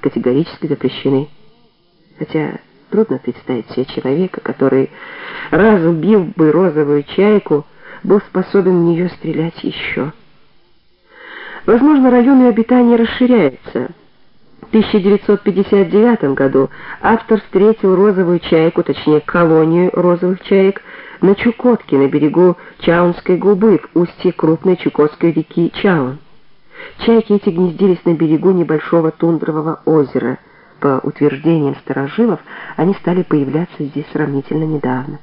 категорически запрещены. Хотя трудно представить себе человека, который, раз убил бы розовую чайку, был способен в нее стрелять еще. Возможно, район ее обитания расширяется. В 1959 году автор встретил розовую чайку, точнее колонию розовых чаек, на Чукотке, на берегу Чаунской губы, в устье крупной Чукотской реки Чаун. Чайки эти гнездились на берегу небольшого тундрового озера. По утверждениям старожилов, они стали появляться здесь сравнительно недавно.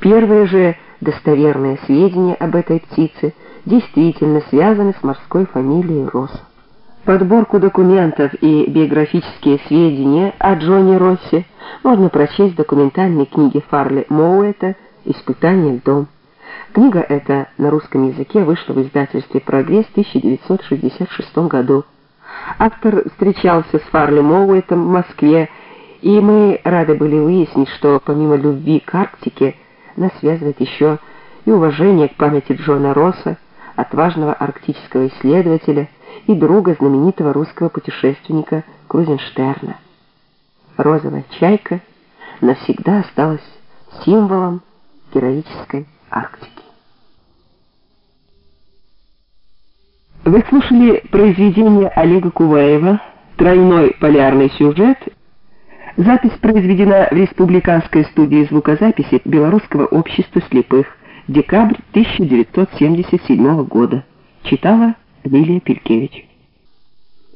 Первые же достоверные сведения об этой птице действительно связаны с морской фамилией Росс. Подборку документов и биографические сведения о Джонни Россе можно прочесть в документальной книге Фарли Моуэта «Испытание льдом». Книга эта на русском языке вышла в издательстве «Прогресс» в 1966 году. Автор встречался с Фарли Моуэтом в Москве, и мы рады были выяснить, что помимо любви к Арктике нас связывает еще и уважение к памяти Джона Росса, отважного арктического исследователя и друга знаменитого русского путешественника Крузенштерна. Розовая чайка навсегда осталась символом героической Арктики. Вы слушали произведение Олега Куваева «Тройной полярный сюжет». Запись произведена в Республиканской студии звукозаписи Белорусского общества слепых. Декабрь 1977 года. Читала Лилия Пелькевич.